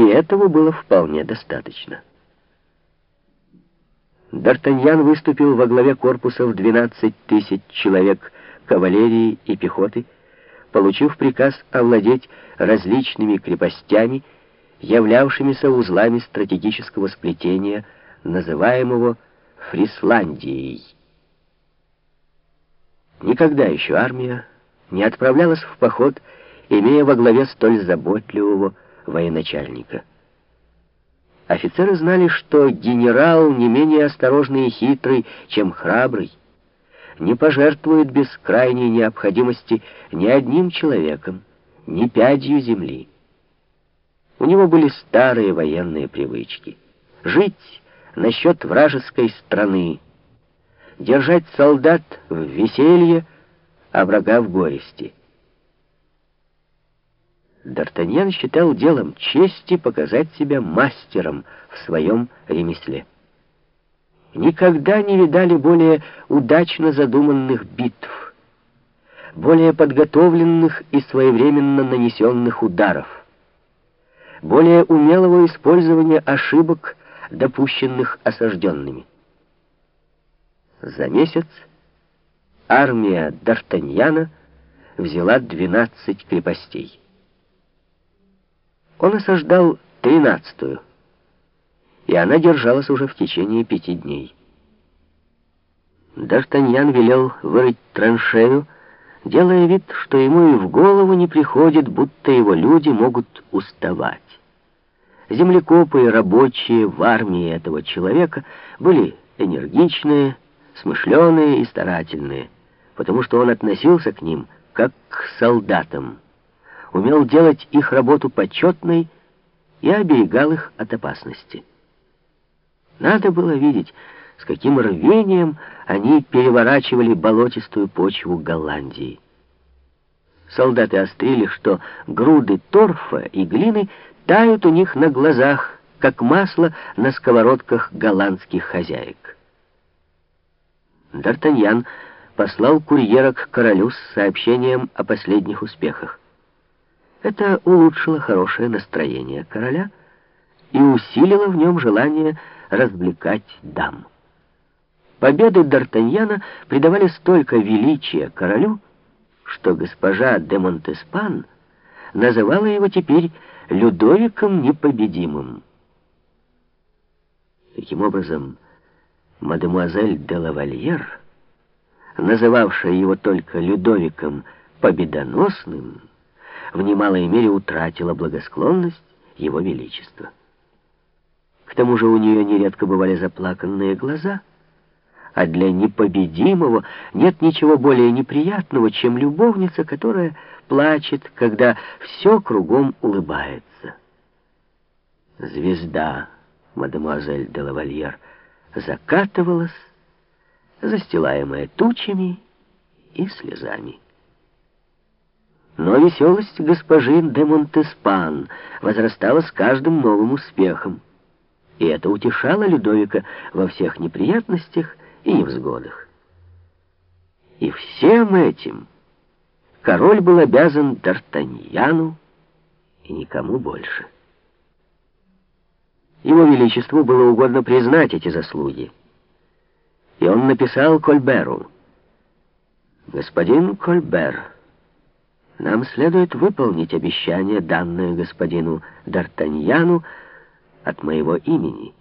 и этого было вполне достаточно. Д'Артаньян выступил во главе корпуса в 12 тысяч человек кавалерии и пехоты, получив приказ овладеть различными крепостями, являвшимися узлами стратегического сплетения, называемого Фрисландией. Никогда еще армия не отправлялась в поход, имея во главе столь заботливого военачальника. Офицеры знали, что генерал не менее осторожный и хитрый, чем храбрый, не пожертвует без крайней необходимости ни одним человеком, ни пядью земли. У него были старые военные привычки. Жить насчет вражеской страны, держать солдат в веселье, а врага в горести. Д'Артаньян считал делом чести показать себя мастером в своем ремесле. Никогда не видали более удачно задуманных битв, более подготовленных и своевременно нанесенных ударов, более умелого использования ошибок, допущенных осажденными. За месяц армия Д'Артаньяна взяла 12 крепостей. Он осаждал тринадцатую, и она держалась уже в течение пяти дней. Д'Артаньян велел вырыть траншею, делая вид, что ему и в голову не приходит, будто его люди могут уставать. Землекопы и рабочие в армии этого человека были энергичные, смышленые и старательные, потому что он относился к ним как к солдатам умел делать их работу почетной и оберегал их от опасности. Надо было видеть, с каким рвением они переворачивали болотистую почву Голландии. Солдаты острили, что груды торфа и глины тают у них на глазах, как масло на сковородках голландских хозяек. Д'Артаньян послал курьера к королю с сообщением о последних успехах. Это улучшило хорошее настроение короля и усилило в нем желание развлекать дам. Победы Д'Артаньяна придавали столько величия королю, что госпожа де Монтеспан называла его теперь Людовиком Непобедимым. Таким образом, мадемуазель де лавальер, называвшая его только Людовиком Победоносным, в немалой мере утратила благосклонность его величества. К тому же у нее нередко бывали заплаканные глаза, а для непобедимого нет ничего более неприятного, чем любовница, которая плачет, когда все кругом улыбается. Звезда, мадемуазель де лавальер, закатывалась, застилаемая тучами и слезами. Но веселость госпожи де Монтеспан возрастала с каждым новым успехом. И это утешало Людовика во всех неприятностях и невзгодах. И всем этим король был обязан Д'Артаньяну и никому больше. Его Величеству было угодно признать эти заслуги. И он написал Кольберу. «Господин Кольбер», нам следует выполнить обещание, данное господину Д'Артаньяну от моего имени.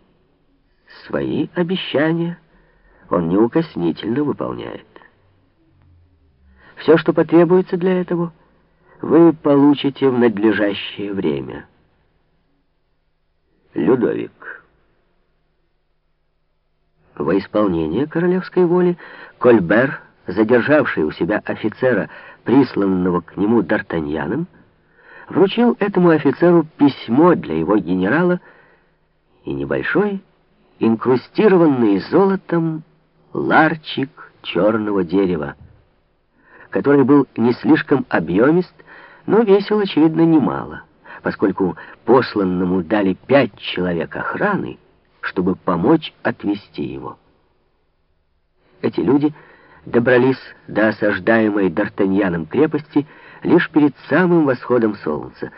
Свои обещания он неукоснительно выполняет. Все, что потребуется для этого, вы получите в надлежащее время. Людовик. Во исполнение королевской воли Кольбер задержавший у себя офицера, присланного к нему Д'Артаньяном, вручил этому офицеру письмо для его генерала и небольшой, инкрустированный золотом, ларчик черного дерева, который был не слишком объемист, но весил, очевидно, немало, поскольку посланному дали пять человек охраны, чтобы помочь отвести его. Эти люди — добрались до осаждаемой Д'Артаньяном крепости лишь перед самым восходом солнца.